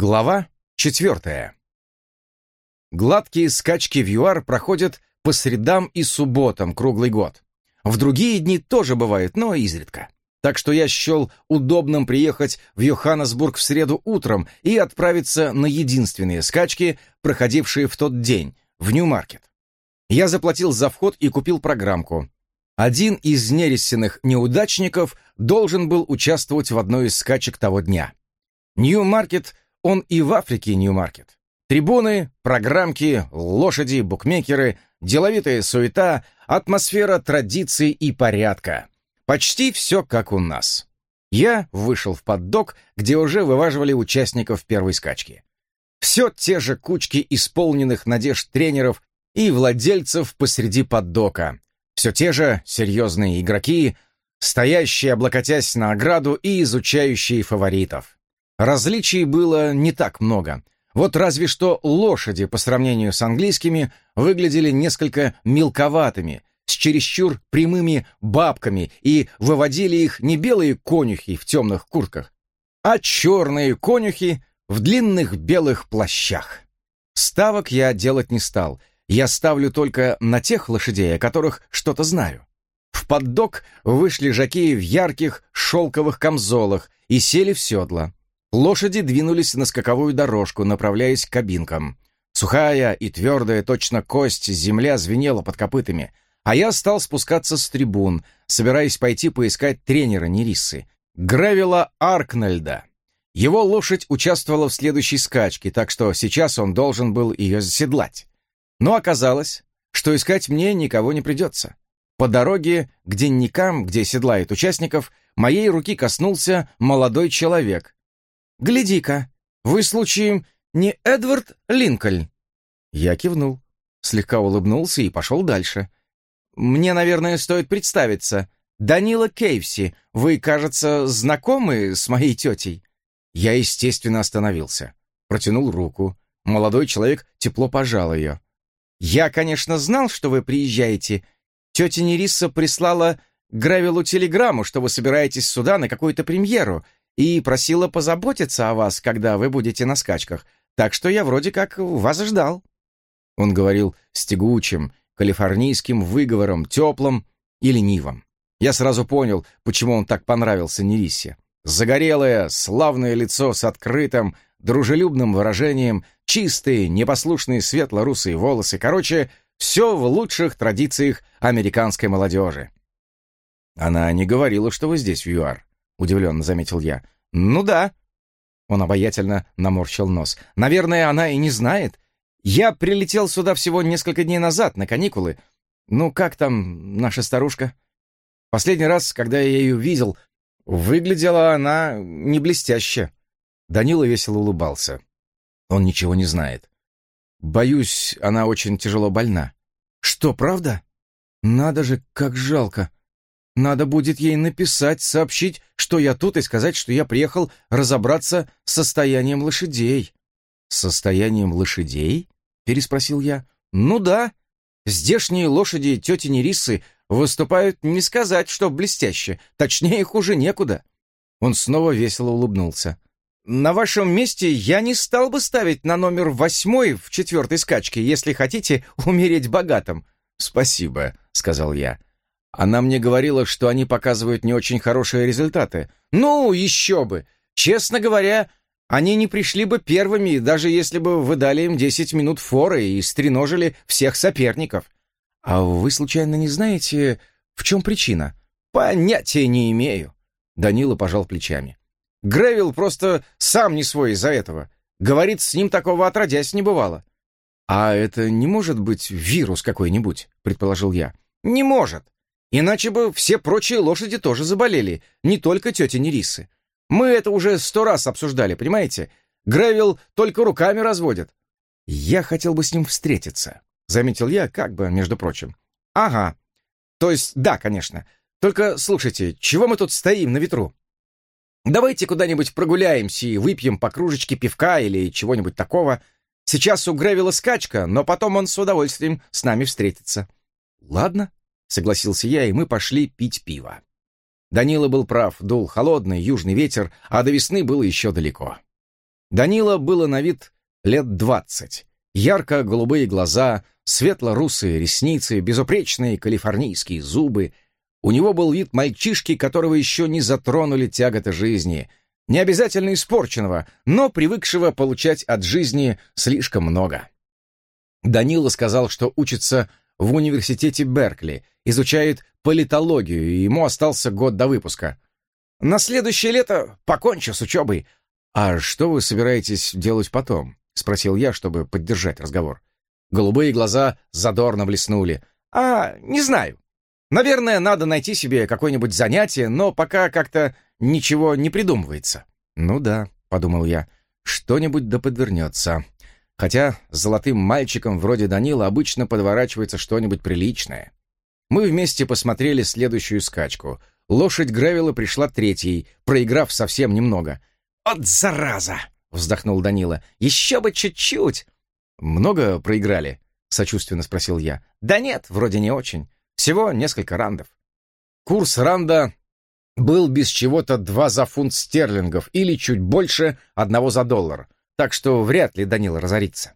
Глава четвертая. Гладкие скачки в ЮАР проходят по средам и субботам круглый год. В другие дни тоже бывает, но изредка. Так что я счел удобным приехать в Йоханнесбург в среду утром и отправиться на единственные скачки, проходившие в тот день, в Нью-Маркет. Я заплатил за вход и купил программку. Один из нерестенных неудачников должен был участвовать в одной из скачек того дня. Нью-Маркет — он и в Африке Нью-Маркет. Трибуны, программки, лошади, букмекеры, деловитая суета, атмосфера традиций и порядка. Почти все как у нас. Я вышел в поддок, где уже вываживали участников первой скачки. Все те же кучки исполненных надежд тренеров и владельцев посреди поддока. Все те же серьезные игроки, стоящие, облокотясь на ограду и изучающие фаворитов. Различий было не так много. Вот разве что лошади по сравнению с английскими выглядели несколько мелковатыми, с чересчур прямыми бабками, и выводили их не белые конюхи в темных куртках, а черные конюхи в длинных белых плащах. Ставок я делать не стал. Я ставлю только на тех лошадей, о которых что-то знаю. В поддок вышли жакеи в ярких шелковых камзолах и сели в седла. Лошади двинулись на скаковую дорожку, направляясь к кабинкам. Сухая и твердая, точно кость, земля звенела под копытами, а я стал спускаться с трибун, собираясь пойти поискать тренера Нериссы, Гревела Аркнельда. Его лошадь участвовала в следующей скачке, так что сейчас он должен был ее заседлать. Но оказалось, что искать мне никого не придется. По дороге к денникам, где седлает участников, моей руки коснулся молодой человек, «Гляди-ка, вы, случаем, не Эдвард Линкольн?» Я кивнул, слегка улыбнулся и пошел дальше. «Мне, наверное, стоит представиться. Данила Кейвси, вы, кажется, знакомы с моей тетей?» Я, естественно, остановился. Протянул руку. Молодой человек тепло пожал ее. «Я, конечно, знал, что вы приезжаете. Тетя Нерисса прислала Гравилу телеграмму, что вы собираетесь сюда на какую-то премьеру, и просила позаботиться о вас, когда вы будете на скачках, так что я вроде как вас ждал». Он говорил с тягучим, калифорнийским выговором, теплым и ленивым. Я сразу понял, почему он так понравился Нерисе. Загорелое, славное лицо с открытым, дружелюбным выражением, чистые, непослушные светло-русые волосы. Короче, все в лучших традициях американской молодежи. Она не говорила, что вы здесь, в ЮАР. — удивленно заметил я. «Ну да». Он обаятельно наморщил нос. «Наверное, она и не знает. Я прилетел сюда всего несколько дней назад, на каникулы. Ну, как там наша старушка?» Последний раз, когда я ее видел, выглядела она не блестяще. Данила весело улыбался. Он ничего не знает. Боюсь, она очень тяжело больна. Что, правда? Надо же, как жалко. Надо будет ей написать, сообщить, что я тут, и сказать, что я приехал разобраться с состоянием лошадей». «Состоянием лошадей?» — переспросил я. «Ну да. Здешние лошади тети Нерисы выступают не сказать, что блестяще. Точнее, хуже некуда». Он снова весело улыбнулся. «На вашем месте я не стал бы ставить на номер восьмой в четвертой скачке, если хотите умереть богатым». «Спасибо», — сказал я. Она мне говорила, что они показывают не очень хорошие результаты. Ну, еще бы! Честно говоря, они не пришли бы первыми, даже если бы вы дали им 10 минут форы и стреножили всех соперников. А вы случайно не знаете, в чем причина? Понятия не имею. Данила пожал плечами. Гревил просто сам не свой из-за этого. Говорит, с ним такого отродясь не бывало. А это не может быть вирус какой-нибудь, предположил я. Не может. Иначе бы все прочие лошади тоже заболели, не только тетя Нерисы. Мы это уже сто раз обсуждали, понимаете? Гревил только руками разводит. Я хотел бы с ним встретиться, заметил я, как бы, между прочим. Ага. То есть, да, конечно. Только, слушайте, чего мы тут стоим на ветру? Давайте куда-нибудь прогуляемся и выпьем по кружечке пивка или чего-нибудь такого. Сейчас у Гревила скачка, но потом он с удовольствием с нами встретится. Ладно, — согласился я, и мы пошли пить пиво. Данила был прав, дул холодный южный ветер, а до весны было еще далеко. Данила было на вид лет двадцать. Ярко-голубые глаза, светло-русые ресницы, безупречные калифорнийские зубы. У него был вид мальчишки, которого еще не затронули тяготы жизни, не обязательно испорченного, но привыкшего получать от жизни слишком много. Данила сказал, что учится в университете Беркли, изучает политологию, и ему остался год до выпуска. На следующее лето покончу с учебой. А что вы собираетесь делать потом? Спросил я, чтобы поддержать разговор. Голубые глаза задорно блеснули. А, не знаю. Наверное, надо найти себе какое-нибудь занятие, но пока как-то ничего не придумывается. Ну да, подумал я, что-нибудь да подвернется. Хотя с золотым мальчиком вроде Данила обычно подворачивается что-нибудь приличное. Мы вместе посмотрели следующую скачку. Лошадь Гревела пришла третьей, проиграв совсем немного. «От зараза!» — вздохнул Данила. «Еще бы чуть-чуть!» «Много проиграли?» — сочувственно спросил я. «Да нет, вроде не очень. Всего несколько рандов». Курс ранда был без чего-то два за фунт стерлингов или чуть больше одного за доллар — так что вряд ли Данила разорится.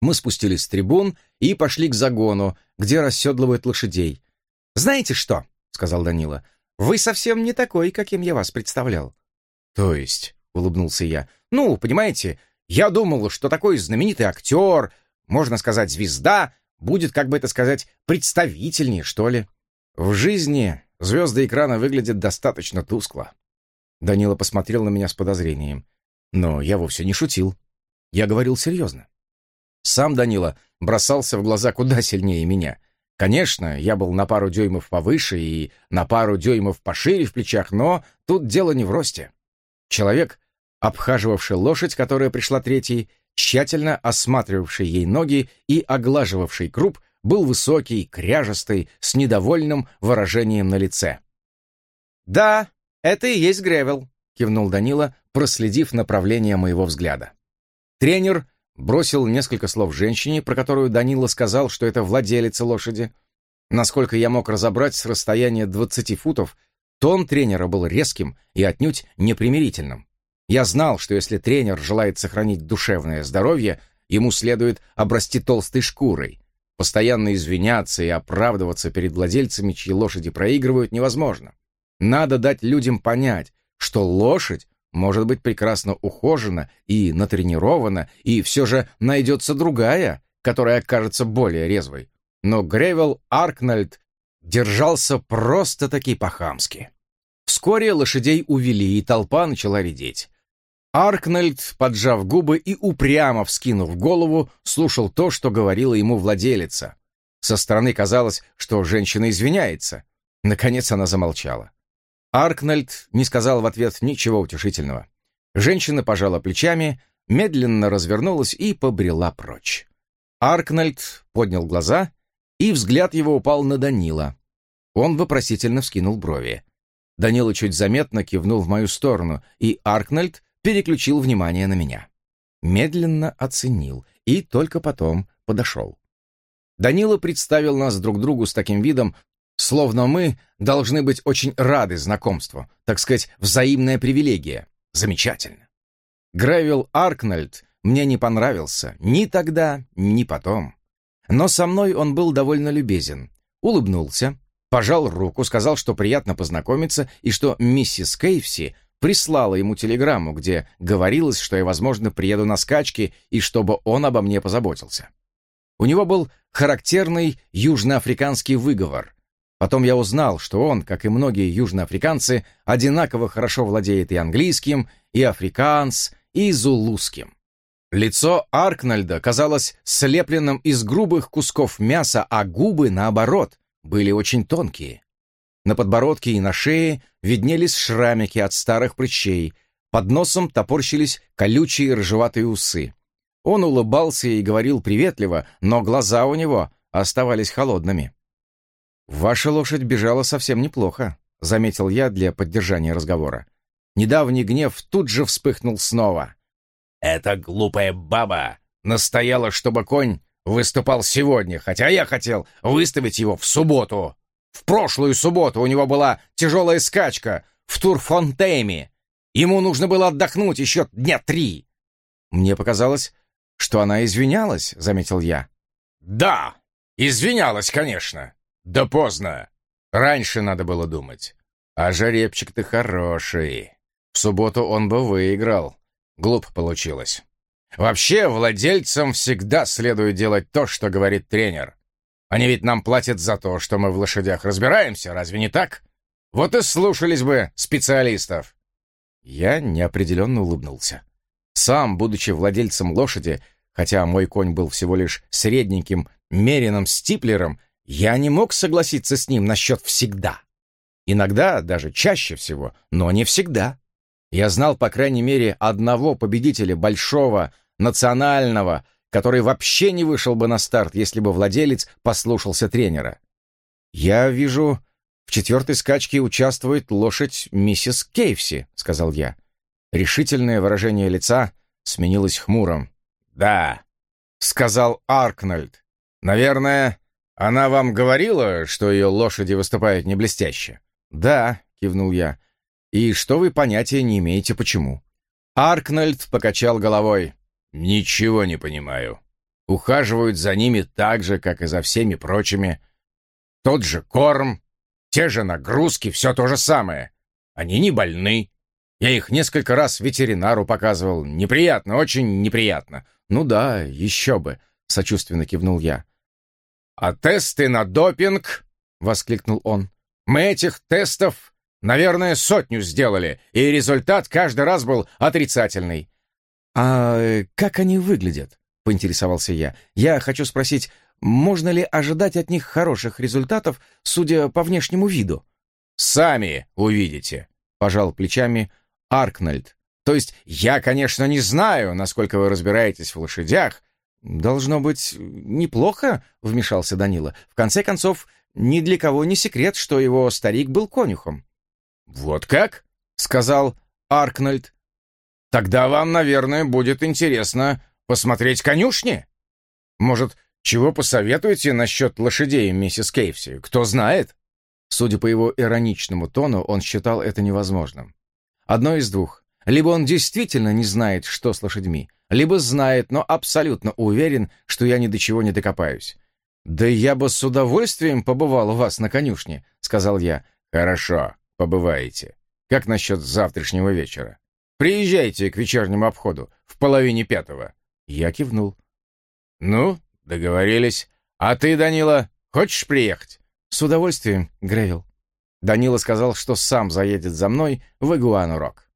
Мы спустились с трибун и пошли к загону, где расседлывают лошадей. «Знаете что?» — сказал Данила. «Вы совсем не такой, каким я вас представлял». «То есть?» — улыбнулся я. «Ну, понимаете, я думал, что такой знаменитый актер, можно сказать, звезда, будет, как бы это сказать, представительнее, что ли. В жизни звезды экрана выглядят достаточно тускло». Данила посмотрел на меня с подозрением. Но я вовсе не шутил. Я говорил серьезно. Сам Данила бросался в глаза куда сильнее меня. Конечно, я был на пару дюймов повыше и на пару дюймов пошире в плечах, но тут дело не в росте. Человек, обхаживавший лошадь, которая пришла третьей, тщательно осматривавший ей ноги и оглаживавший круп, был высокий, кряжестый, с недовольным выражением на лице. «Да, это и есть Гревел», — кивнул Данила, проследив направление моего взгляда. Тренер бросил несколько слов женщине, про которую Данила сказал, что это владелица лошади. Насколько я мог разобрать с расстояния 20 футов, тон тренера был резким и отнюдь непримирительным. Я знал, что если тренер желает сохранить душевное здоровье, ему следует обрасти толстой шкурой. Постоянно извиняться и оправдываться перед владельцами, чьи лошади проигрывают, невозможно. Надо дать людям понять, что лошадь может быть прекрасно ухожена и натренирована, и все же найдется другая, которая окажется более резвой. Но Гревел Аркнальд держался просто-таки по-хамски. Вскоре лошадей увели, и толпа начала редеть. Аркнальд, поджав губы и упрямо вскинув голову, слушал то, что говорила ему владелица. Со стороны казалось, что женщина извиняется. Наконец она замолчала. Аркнальд не сказал в ответ ничего утешительного. Женщина пожала плечами, медленно развернулась и побрела прочь. Аркнальд поднял глаза, и взгляд его упал на Данила. Он вопросительно вскинул брови. Данила чуть заметно кивнул в мою сторону, и Аркнальд переключил внимание на меня. Медленно оценил и только потом подошел. Данила представил нас друг другу с таким видом, Словно мы должны быть очень рады знакомству, так сказать, взаимная привилегия. Замечательно. Гревил Аркнольд мне не понравился ни тогда, ни потом. Но со мной он был довольно любезен. Улыбнулся, пожал руку, сказал, что приятно познакомиться и что миссис Кейвси прислала ему телеграмму, где говорилось, что я, возможно, приеду на скачки и чтобы он обо мне позаботился. У него был характерный южноафриканский выговор, Потом я узнал, что он, как и многие южноафриканцы, одинаково хорошо владеет и английским, и африканс, и зулузским. Лицо Аркнальда казалось слепленным из грубых кусков мяса, а губы, наоборот, были очень тонкие. На подбородке и на шее виднелись шрамики от старых прыщей, под носом топорщились колючие рыжеватые усы. Он улыбался и говорил приветливо, но глаза у него оставались холодными. «Ваша лошадь бежала совсем неплохо», — заметил я для поддержания разговора. Недавний гнев тут же вспыхнул снова. «Эта глупая баба настояла, чтобы конь выступал сегодня, хотя я хотел выставить его в субботу. В прошлую субботу у него была тяжелая скачка в Турфонтейме. Ему нужно было отдохнуть еще дня три. Мне показалось, что она извинялась, заметил я. Да, извинялась, конечно. Да поздно. Раньше надо было думать. А жеребчик-то хороший. В субботу он бы выиграл. Глупо получилось. Вообще, владельцам всегда следует делать то, что говорит тренер. Они ведь нам платят за то, что мы в лошадях разбираемся, разве не так? Вот и слушались бы специалистов. Я неопределенно улыбнулся. Сам, будучи владельцем лошади, хотя мой конь был всего лишь средненьким мериным стиплером, я не мог согласиться с ним насчет «всегда». Иногда, даже чаще всего, но не всегда. Я знал, по крайней мере, одного победителя большого, национального, который вообще не вышел бы на старт, если бы владелец послушался тренера. «Я вижу, в четвертой скачке участвует лошадь миссис Кейвси», — сказал я. Решительное выражение лица сменилось хмурым. «Да», — сказал Аркнольд. «Наверное, она вам говорила, что ее лошади выступают не блестяще?» «Да», — кивнул я. «И что вы понятия не имеете, почему?» Аркнольд покачал головой. «Ничего не понимаю. Ухаживают за ними так же, как и за всеми прочими. Тот же корм, те же нагрузки, все то же самое. Они не больны. Я их несколько раз ветеринару показывал. Неприятно, очень неприятно. Ну да, еще бы, сочувственно кивнул я. А тесты на допинг? Воскликнул он. Мы этих тестов, наверное, сотню сделали, и результат каждый раз был отрицательный. «А э, как они выглядят?» — поинтересовался я. «Я хочу спросить, можно ли ожидать от них хороших результатов, судя по внешнему виду?» «Сами увидите», — пожал плечами Аркнольд. «То есть я, конечно, не знаю, насколько вы разбираетесь в лошадях». «Должно быть неплохо», — вмешался Данила. «В конце концов, ни для кого не секрет, что его старик был конюхом». «Вот как?» — сказал Аркнольд. Тогда вам, наверное, будет интересно посмотреть конюшни. Может, чего посоветуете насчет лошадей, миссис Кейвси? Кто знает?» Судя по его ироничному тону, он считал это невозможным. Одно из двух. Либо он действительно не знает, что с лошадьми, либо знает, но абсолютно уверен, что я ни до чего не докопаюсь. «Да я бы с удовольствием побывал у вас на конюшне», — сказал я. «Хорошо, побываете. Как насчет завтрашнего вечера?» Приезжайте к вечернему обходу в половине пятого». Я кивнул. «Ну, договорились. А ты, Данила, хочешь приехать?» «С удовольствием, Гревил». Данила сказал, что сам заедет за мной в Игуану-Рок.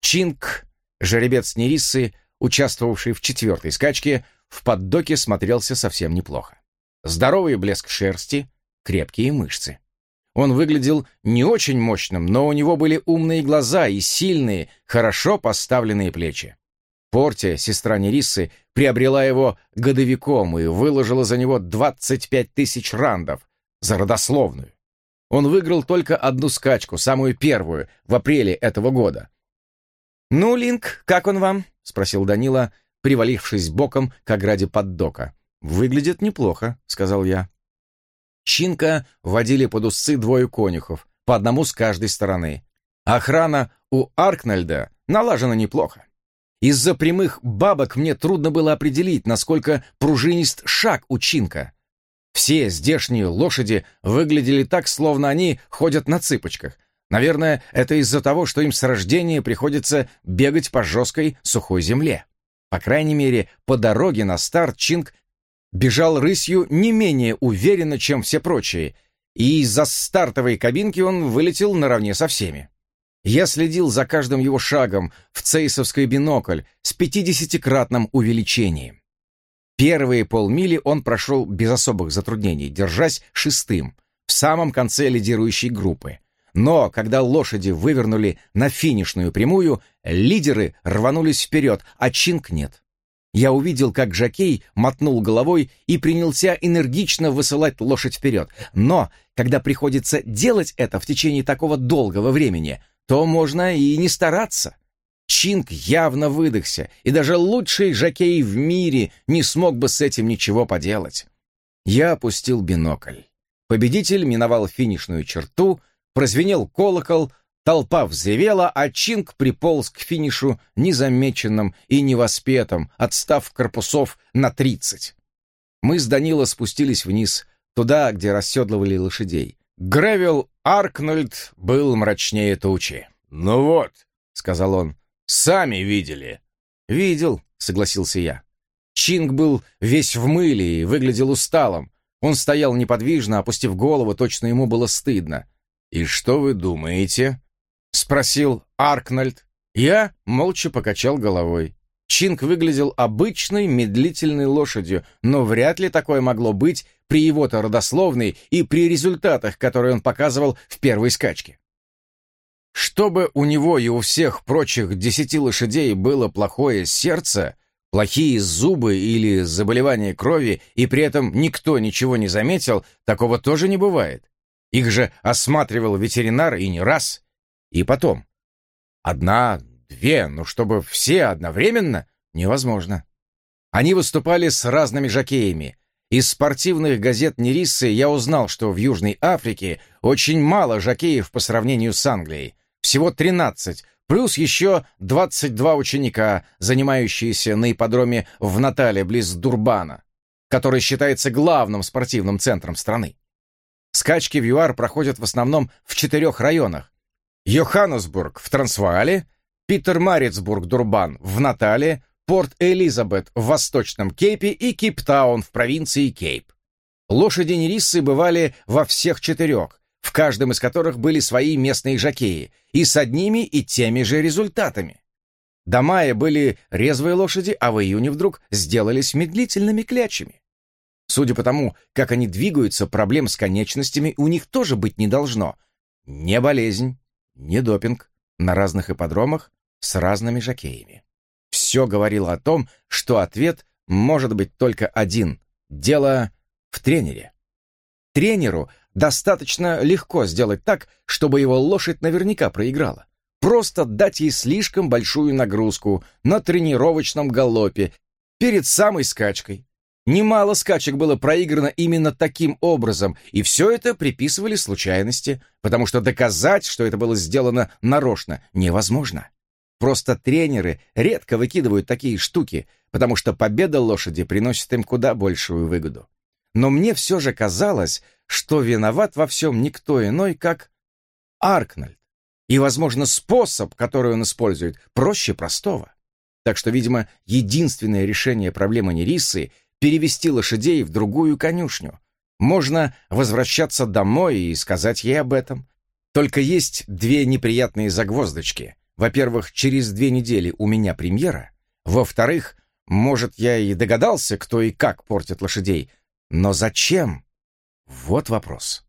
Чинг, жеребец Нериссы, участвовавший в четвертой скачке, в поддоке смотрелся совсем неплохо. Здоровый блеск шерсти, крепкие мышцы. Он выглядел не очень мощным, но у него были умные глаза и сильные, хорошо поставленные плечи. Портия, сестра Нериссы, приобрела его годовиком и выложила за него 25 тысяч рандов, за родословную. Он выиграл только одну скачку, самую первую, в апреле этого года. «Ну, Линк, как он вам?» — спросил Данила, привалившись боком к ограде поддока. «Выглядит неплохо», — сказал я. Чинка водили под усы двое конюхов, по одному с каждой стороны. Охрана у Аркнальда налажена неплохо. Из-за прямых бабок мне трудно было определить, насколько пружинист шаг у Чинка. Все здешние лошади выглядели так, словно они ходят на цыпочках. Наверное, это из-за того, что им с рождения приходится бегать по жесткой сухой земле. По крайней мере, по дороге на старт Чинг бежал рысью не менее уверенно, чем все прочие, и из-за стартовой кабинки он вылетел наравне со всеми. Я следил за каждым его шагом в цейсовской бинокль с пятидесятикратным увеличением. Первые полмили он прошел без особых затруднений, держась шестым, в самом конце лидирующей группы. Но когда лошади вывернули на финишную прямую, лидеры рванулись вперед, а Чинг нет. Я увидел, как Жакей мотнул головой и принялся энергично высылать лошадь вперед. Но, когда приходится делать это в течение такого долгого времени, то можно и не стараться. Чинг явно выдохся, и даже лучший Жакей в мире не смог бы с этим ничего поделать. Я опустил бинокль. Победитель миновал финишную черту, прозвенел колокол, Толпа взревела, а Чинг приполз к финишу незамеченным и невоспетым, отстав корпусов на тридцать. Мы с Данила спустились вниз, туда, где расседлывали лошадей. Гревел Аркнольд был мрачнее тучи. «Ну вот», — сказал он, — «сами видели». «Видел», — согласился я. Чинг был весь в мыле и выглядел усталым. Он стоял неподвижно, опустив голову, точно ему было стыдно. «И что вы думаете?» — спросил Аркнольд. Я молча покачал головой. Чинг выглядел обычной медлительной лошадью, но вряд ли такое могло быть при его-то родословной и при результатах, которые он показывал в первой скачке. Чтобы у него и у всех прочих десяти лошадей было плохое сердце, плохие зубы или заболевание крови, и при этом никто ничего не заметил, такого тоже не бывает. Их же осматривал ветеринар и не раз. И потом. Одна, две, но чтобы все одновременно, невозможно. Они выступали с разными жокеями. Из спортивных газет Нериссы я узнал, что в Южной Африке очень мало жокеев по сравнению с Англией. Всего 13, плюс еще 22 ученика, занимающиеся на ипподроме в Натале, близ Дурбана, который считается главным спортивным центром страны. Скачки в ЮАР проходят в основном в четырех районах. Йоханнесбург в Трансваале, Питер-Марицбург-Дурбан в Натале, Порт-Элизабет в Восточном Кейпе и Кейптаун в провинции Кейп. Лошади Нериссы бывали во всех четырех, в каждом из которых были свои местные жокеи, и с одними и теми же результатами. До мая были резвые лошади, а в июне вдруг сделались медлительными клячами. Судя по тому, как они двигаются, проблем с конечностями у них тоже быть не должно. Не болезнь, не допинг, на разных ипподромах с разными жокеями. Все говорило о том, что ответ может быть только один. Дело в тренере. Тренеру достаточно легко сделать так, чтобы его лошадь наверняка проиграла. Просто дать ей слишком большую нагрузку на тренировочном галопе перед самой скачкой, Немало скачек было проиграно именно таким образом, и все это приписывали случайности, потому что доказать, что это было сделано нарочно, невозможно. Просто тренеры редко выкидывают такие штуки, потому что победа лошади приносит им куда большую выгоду. Но мне все же казалось, что виноват во всем никто иной, как Аркнольд. И, возможно, способ, который он использует, проще простого. Так что, видимо, единственное решение проблемы Нерисы — перевести лошадей в другую конюшню. Можно возвращаться домой и сказать ей об этом. Только есть две неприятные загвоздочки. Во-первых, через две недели у меня премьера. Во-вторых, может, я и догадался, кто и как портит лошадей. Но зачем? Вот вопрос.